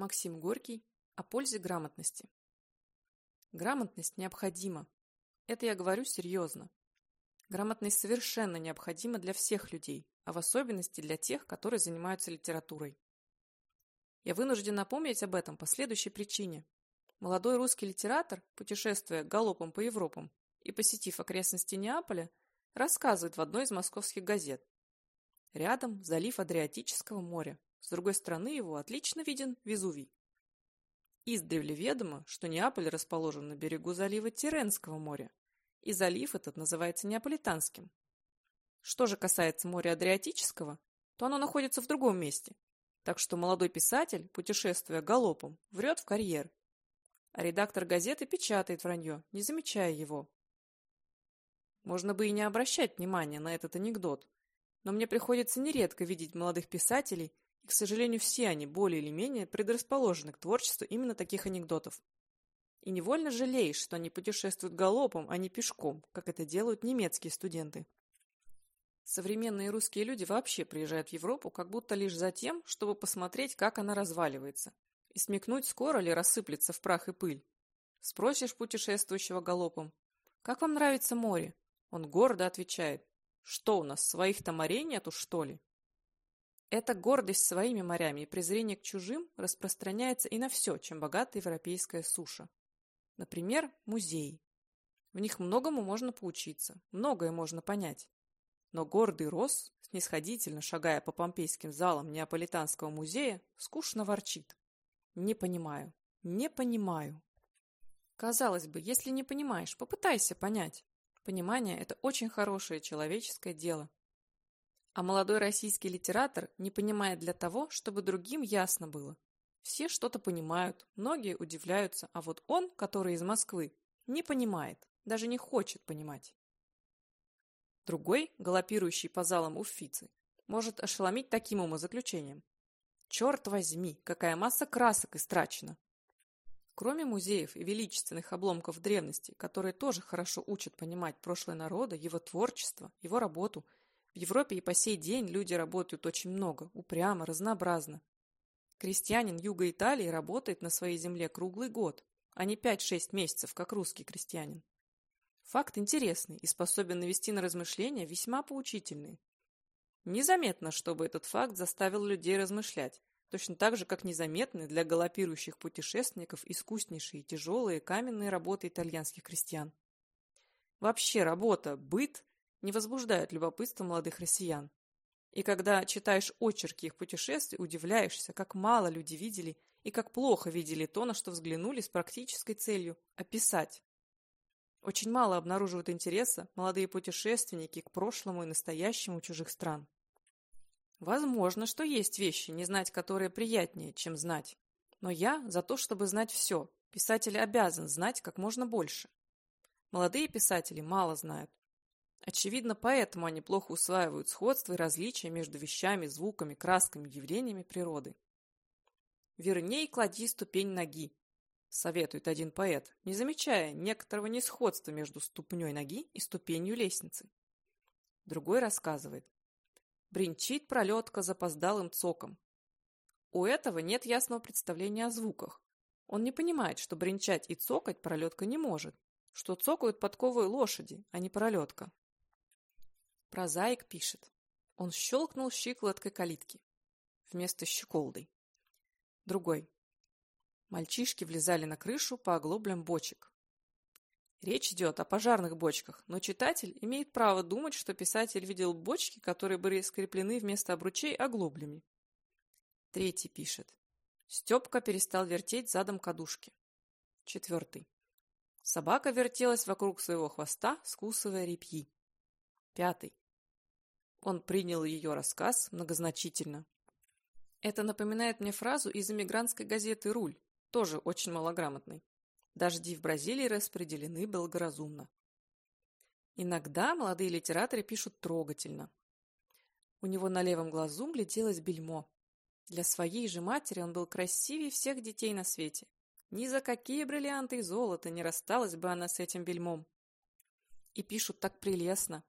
Максим Горький о пользе грамотности. Грамотность необходима. Это я говорю серьезно. Грамотность совершенно необходима для всех людей, а в особенности для тех, которые занимаются литературой. Я вынужден напомнить об этом по следующей причине. Молодой русский литератор, путешествуя галопом по Европам и посетив окрестности Неаполя, рассказывает в одной из московских газет. Рядом залив Адриатического моря, с другой стороны его отлично виден Везувий. Издревле ведомо, что Неаполь расположен на берегу залива Тиренского моря, и залив этот называется Неаполитанским. Что же касается моря Адриатического, то оно находится в другом месте, так что молодой писатель, путешествуя галопом, врет в карьер, а редактор газеты печатает вранье, не замечая его. Можно бы и не обращать внимания на этот анекдот, но мне приходится нередко видеть молодых писателей, к сожалению, все они более или менее предрасположены к творчеству именно таких анекдотов. И невольно жалеешь, что они путешествуют галопом, а не пешком, как это делают немецкие студенты. Современные русские люди вообще приезжают в Европу как будто лишь за тем, чтобы посмотреть, как она разваливается, и смекнуть, скоро ли рассыплется в прах и пыль. Спросишь путешествующего галопом, «Как вам нравится море?» Он гордо отвечает, «Что у нас, своих-то морей нету, что ли?» Эта гордость своими морями и презрение к чужим распространяется и на все, чем богата европейская суша. Например, музеи. В них многому можно поучиться, многое можно понять. Но гордый Рос, снисходительно шагая по помпейским залам Неаполитанского музея, скучно ворчит. Не понимаю, не понимаю. Казалось бы, если не понимаешь, попытайся понять. Понимание – это очень хорошее человеческое дело. А молодой российский литератор не понимает для того, чтобы другим ясно было. Все что-то понимают, многие удивляются, а вот он, который из Москвы, не понимает, даже не хочет понимать. Другой, галопирующий по залам уффицы, может ошеломить таким умозаключением. Черт возьми, какая масса красок истрачена! Кроме музеев и величественных обломков древности, которые тоже хорошо учат понимать прошлое народа, его творчество, его работу, в Европе и по сей день люди работают очень много, упрямо, разнообразно. Крестьянин юга Италии работает на своей земле круглый год, а не 5-6 месяцев, как русский крестьянин. Факт интересный и способен навести на размышления весьма поучительные. Незаметно, чтобы этот факт заставил людей размышлять, точно так же, как незаметны для галопирующих путешественников искуснейшие тяжелые каменные работы итальянских крестьян. Вообще работа, быт не возбуждают любопытство молодых россиян. И когда читаешь очерки их путешествий, удивляешься, как мало люди видели и как плохо видели то, на что взглянули с практической целью – описать. Очень мало обнаруживают интереса молодые путешественники к прошлому и настоящему чужих стран. Возможно, что есть вещи, не знать которые приятнее, чем знать. Но я за то, чтобы знать все. Писатель обязан знать как можно больше. Молодые писатели мало знают. Очевидно, поэтому они плохо усваивают сходства и различия между вещами, звуками, красками, явлениями природы. «Верней клади ступень ноги», — советует один поэт, не замечая некоторого несходства между ступней ноги и ступенью лестницы. Другой рассказывает. Бринчит пролетка запоздалым цоком. У этого нет ясного представления о звуках. Он не понимает, что бренчать и цокать пролетка не может, что цокают подковые лошади, а не пролетка. Прозаик пишет. Он щелкнул щиколоткой калитки. Вместо щеколдой. Другой. Мальчишки влезали на крышу по оглоблям бочек. Речь идет о пожарных бочках, но читатель имеет право думать, что писатель видел бочки, которые были скреплены вместо обручей оглоблями. Третий пишет. Степка перестал вертеть задом кадушки. Четвертый. Собака вертелась вокруг своего хвоста, скусывая репьи. Пятый. Он принял ее рассказ многозначительно. Это напоминает мне фразу из эмигрантской газеты «Руль», тоже очень малограмотной. Дожди в Бразилии распределены благоразумно. Иногда молодые литераторы пишут трогательно. У него на левом глазу гляделось бельмо. Для своей же матери он был красивее всех детей на свете. Ни за какие бриллианты и золото не рассталась бы она с этим бельмом. И пишут так прелестно,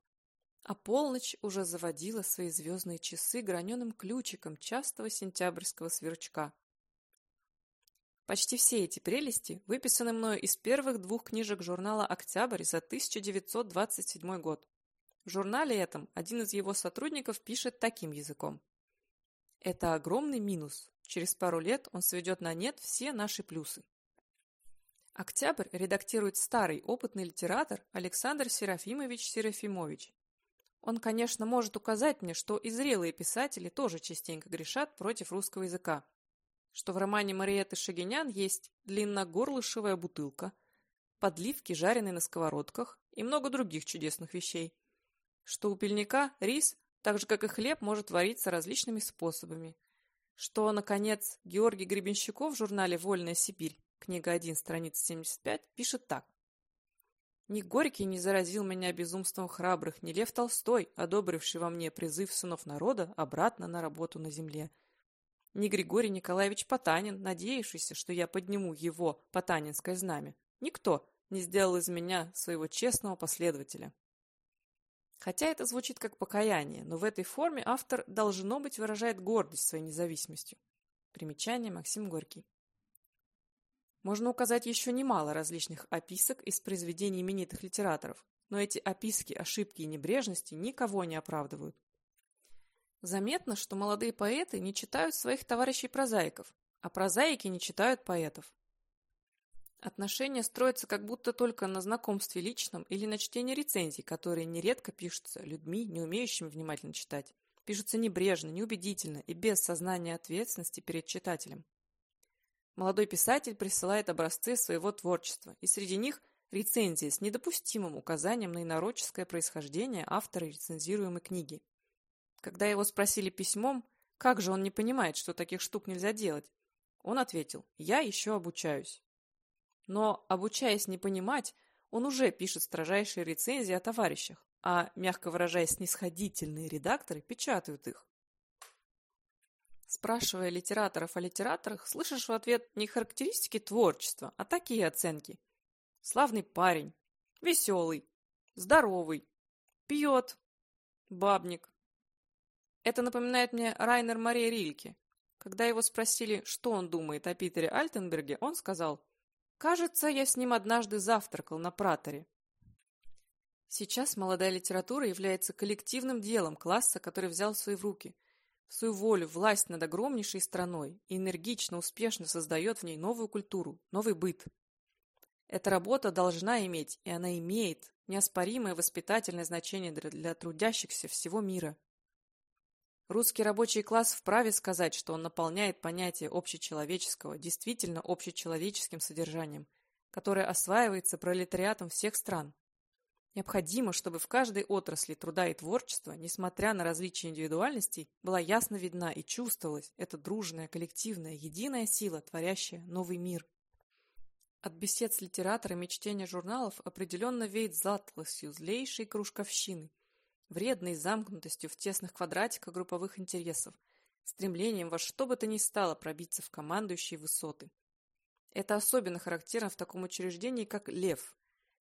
а полночь уже заводила свои звездные часы граненым ключиком частого сентябрьского сверчка. Почти все эти прелести выписаны мною из первых двух книжек журнала «Октябрь» за 1927 год. В журнале этом один из его сотрудников пишет таким языком. Это огромный минус. Через пару лет он сведет на нет все наши плюсы. «Октябрь» редактирует старый опытный литератор Александр Серафимович Серафимович. Он, конечно, может указать мне, что и зрелые писатели тоже частенько грешат против русского языка, что в романе Мариетты Шагинян есть длинногорлышевая бутылка, подливки, жареные на сковородках и много других чудесных вещей, что у пельника рис, так же как и хлеб, может вариться различными способами, что, наконец, Георгий Гребенщиков в журнале «Вольная Сибирь», книга 1, страница 75, пишет так. Ни Горький не заразил меня безумством храбрых, ни Лев Толстой, одобривший во мне призыв сынов народа обратно на работу на земле. Ни Григорий Николаевич Потанин, надеявшийся, что я подниму его потанинское знамя. Никто не сделал из меня своего честного последователя. Хотя это звучит как покаяние, но в этой форме автор, должно быть, выражает гордость своей независимостью. Примечание Максим Горький. Можно указать еще немало различных описок из произведений именитых литераторов, но эти описки, ошибки и небрежности никого не оправдывают. Заметно, что молодые поэты не читают своих товарищей-прозаиков, а прозаики не читают поэтов. Отношения строятся как будто только на знакомстве личном или на чтении рецензий, которые нередко пишутся людьми, не умеющими внимательно читать. Пишутся небрежно, неубедительно и без сознания ответственности перед читателем. Молодой писатель присылает образцы своего творчества, и среди них рецензии с недопустимым указанием на инородческое происхождение автора рецензируемой книги. Когда его спросили письмом, как же он не понимает, что таких штук нельзя делать, он ответил «Я еще обучаюсь». Но, обучаясь не понимать, он уже пишет строжайшие рецензии о товарищах, а, мягко выражаясь, снисходительные редакторы печатают их. Спрашивая литераторов о литераторах, слышишь в ответ не характеристики творчества, а такие оценки. Славный парень, веселый, здоровый, пьет, бабник. Это напоминает мне Райнер Мария Рильке. Когда его спросили, что он думает о Питере Альтенберге, он сказал, «Кажется, я с ним однажды завтракал на праторе». Сейчас молодая литература является коллективным делом класса, который взял в свои руки – свою волю, власть над огромнейшей страной и энергично, успешно создает в ней новую культуру, новый быт. Эта работа должна иметь, и она имеет, неоспоримое воспитательное значение для, для трудящихся всего мира. Русский рабочий класс вправе сказать, что он наполняет понятие общечеловеческого действительно общечеловеческим содержанием, которое осваивается пролетариатом всех стран. Необходимо, чтобы в каждой отрасли труда и творчества, несмотря на различия индивидуальностей, была ясно видна и чувствовалась эта дружная, коллективная, единая сила, творящая новый мир. От бесед с литераторами чтения журналов определенно веет затлостью злейшей кружковщины, вредной замкнутостью в тесных квадратиках групповых интересов, стремлением во что бы то ни стало пробиться в командующие высоты. Это особенно характерно в таком учреждении, как «Лев»,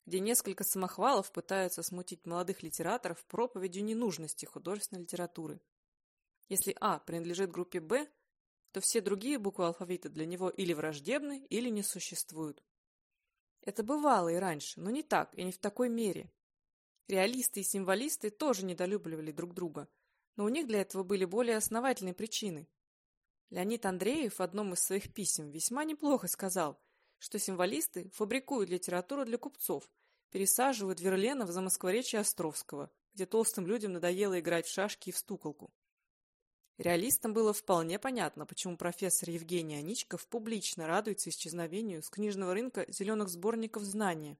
где несколько самохвалов пытаются смутить молодых литераторов проповедью ненужности художественной литературы. Если А принадлежит группе Б, то все другие буквы алфавита для него или враждебны, или не существуют. Это бывало и раньше, но не так и не в такой мере. Реалисты и символисты тоже недолюбливали друг друга, но у них для этого были более основательные причины. Леонид Андреев в одном из своих писем весьма неплохо сказал, что символисты фабрикуют литературу для купцов, пересаживают Верленов за Москворечье Островского, где толстым людям надоело играть в шашки и в стуколку. Реалистам было вполне понятно, почему профессор Евгений Аничков публично радуется исчезновению с книжного рынка зеленых сборников знания,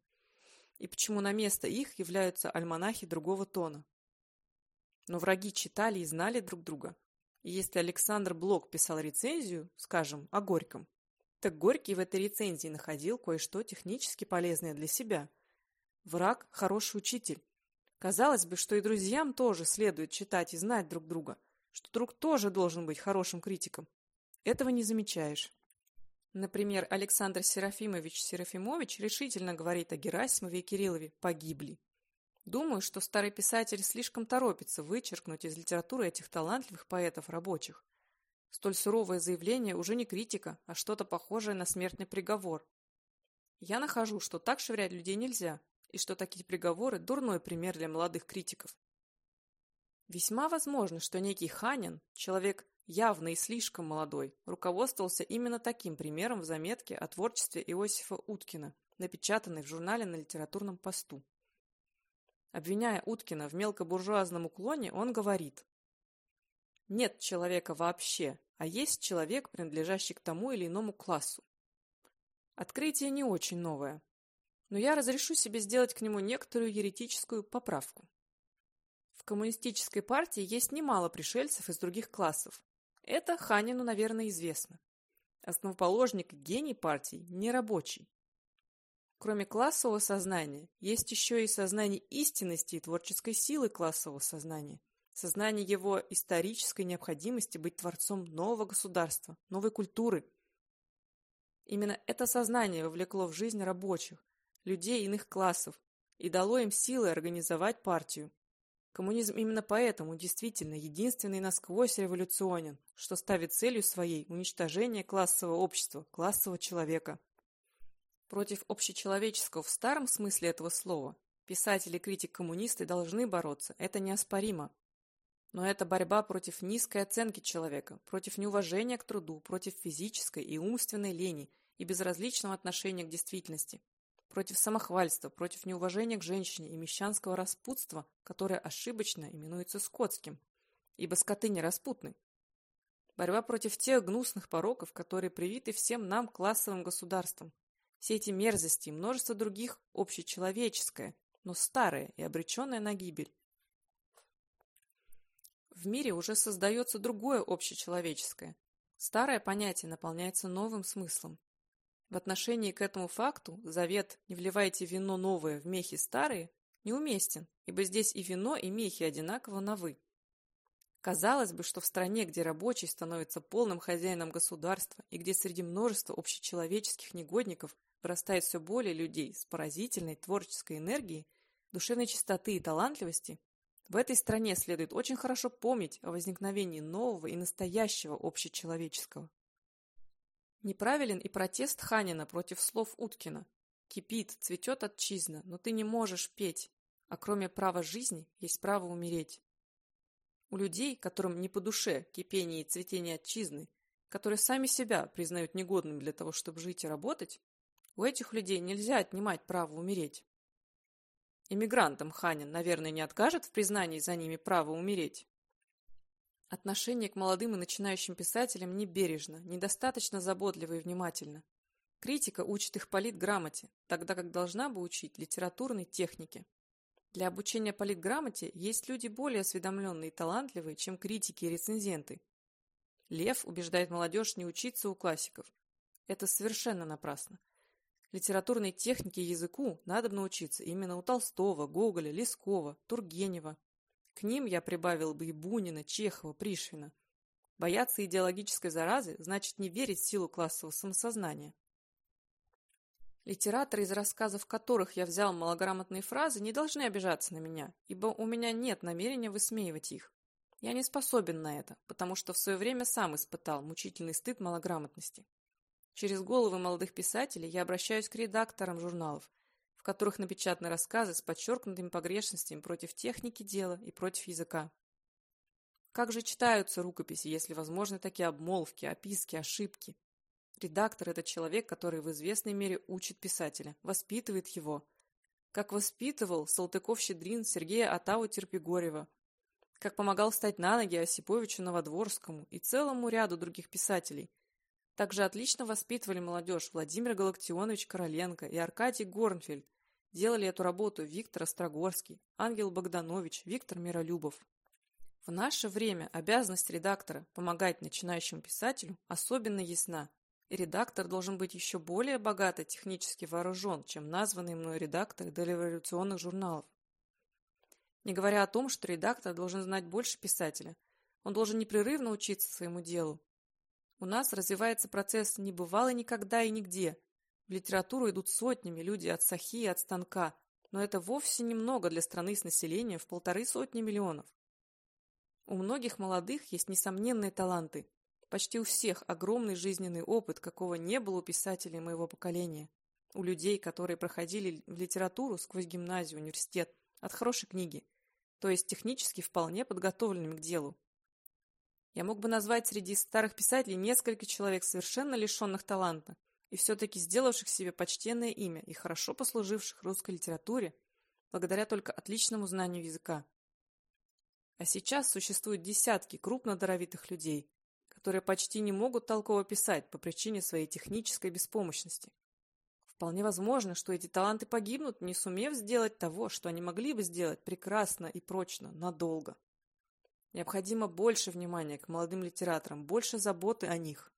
и почему на место их являются альманахи другого тона. Но враги читали и знали друг друга. И если Александр Блок писал рецензию, скажем, о Горьком, так Горький в этой рецензии находил кое-что технически полезное для себя – Враг – хороший учитель. Казалось бы, что и друзьям тоже следует читать и знать друг друга, что друг тоже должен быть хорошим критиком. Этого не замечаешь. Например, Александр Серафимович Серафимович решительно говорит о Герасимове и Кириллове «погибли». Думаю, что старый писатель слишком торопится вычеркнуть из литературы этих талантливых поэтов рабочих. Столь суровое заявление уже не критика, а что-то похожее на смертный приговор. Я нахожу, что так швырять людей нельзя, и что такие приговоры – дурной пример для молодых критиков. Весьма возможно, что некий Ханин, человек явно и слишком молодой, руководствовался именно таким примером в заметке о творчестве Иосифа Уткина, напечатанной в журнале на литературном посту. Обвиняя Уткина в мелкобуржуазном уклоне, он говорит «Нет человека вообще, а есть человек, принадлежащий к тому или иному классу. Открытие не очень новое, но я разрешу себе сделать к нему некоторую еретическую поправку. В коммунистической партии есть немало пришельцев из других классов. Это Ханину, наверное, известно. Основоположник и гений партии не рабочий. Кроме классового сознания, есть еще и сознание истинности и творческой силы классового сознания, сознание его исторической необходимости быть творцом нового государства, новой культуры. Именно это сознание вовлекло в жизнь рабочих, людей иных классов и дало им силы организовать партию. Коммунизм именно поэтому действительно единственный насквозь революционен, что ставит целью своей уничтожение классового общества, классового человека. Против общечеловеческого в старом смысле этого слова писатели и критик-коммунисты должны бороться, это неоспоримо. Но это борьба против низкой оценки человека, против неуважения к труду, против физической и умственной лени и безразличного отношения к действительности, против самохвальства, против неуважения к женщине и мещанского распутства, которое ошибочно именуется скотским, ибо скоты не распутны. Борьба против тех гнусных пороков, которые привиты всем нам классовым государствам, все эти мерзости и множество других общечеловеческое, но старое и обреченное на гибель. В мире уже создается другое общечеловеческое. Старое понятие наполняется новым смыслом. В отношении к этому факту завет «не вливайте вино новое в мехи старые» неуместен, ибо здесь и вино, и мехи одинаково на «вы». Казалось бы, что в стране, где рабочий становится полным хозяином государства и где среди множества общечеловеческих негодников вырастает все более людей с поразительной творческой энергией, душевной чистоты и талантливости, в этой стране следует очень хорошо помнить о возникновении нового и настоящего общечеловеческого. Неправилен и протест Ханина против слов Уткина. Кипит, цветет отчизна, но ты не можешь петь, а кроме права жизни есть право умереть. У людей, которым не по душе кипение и цветение отчизны, которые сами себя признают негодным для того, чтобы жить и работать, у этих людей нельзя отнимать право умереть. Иммигрантам Ханин, наверное, не откажет в признании за ними права умереть. Отношение к молодым и начинающим писателям небережно, недостаточно заботливо и внимательно. Критика учит их политграмоте, тогда как должна бы учить литературной технике. Для обучения политграмоте есть люди более осведомленные и талантливые, чем критики и рецензенты. Лев убеждает молодежь не учиться у классиков. Это совершенно напрасно. Литературной технике и языку надо научиться именно у Толстого, Гоголя, Лескова, Тургенева. К ним я прибавил бы и Бунина, Чехова, Пришвина. Бояться идеологической заразы значит не верить в силу классового самосознания. Литераторы, из рассказов которых я взял малограмотные фразы, не должны обижаться на меня, ибо у меня нет намерения высмеивать их. Я не способен на это, потому что в свое время сам испытал мучительный стыд малограмотности. Через головы молодых писателей я обращаюсь к редакторам журналов, в которых напечатаны рассказы с подчеркнутыми погрешностями против техники дела и против языка. Как же читаются рукописи, если возможны такие обмолвки, описки, ошибки? Редактор – это человек, который в известной мере учит писателя, воспитывает его. Как воспитывал Салтыков-Щедрин Сергея Атаву Терпигорева, как помогал встать на ноги Осиповичу Новодворскому и целому ряду других писателей, также отлично воспитывали молодежь Владимир Галактионович Короленко и Аркадий Горнфельд. Делали эту работу Виктор Острогорский, Ангел Богданович, Виктор Миролюбов. В наше время обязанность редактора помогать начинающему писателю особенно ясна, и редактор должен быть еще более богато технически вооружен, чем названные мной редакторы дореволюционных журналов. Не говоря о том, что редактор должен знать больше писателя, он должен непрерывно учиться своему делу, у нас развивается процесс не бывало никогда и нигде. В литературу идут сотнями люди от сахи и от станка, но это вовсе немного для страны с населением в полторы сотни миллионов. У многих молодых есть несомненные таланты, почти у всех огромный жизненный опыт, какого не было у писателей моего поколения. У людей, которые проходили в литературу сквозь гимназию, университет, от хорошей книги, то есть технически вполне подготовленными к делу. Я мог бы назвать среди старых писателей несколько человек, совершенно лишенных таланта, и все-таки сделавших себе почтенное имя и хорошо послуживших русской литературе, благодаря только отличному знанию языка. А сейчас существуют десятки крупно даровитых людей, которые почти не могут толково писать по причине своей технической беспомощности. Вполне возможно, что эти таланты погибнут, не сумев сделать того, что они могли бы сделать прекрасно и прочно, надолго. Необходимо больше внимания к молодым литераторам, больше заботы о них.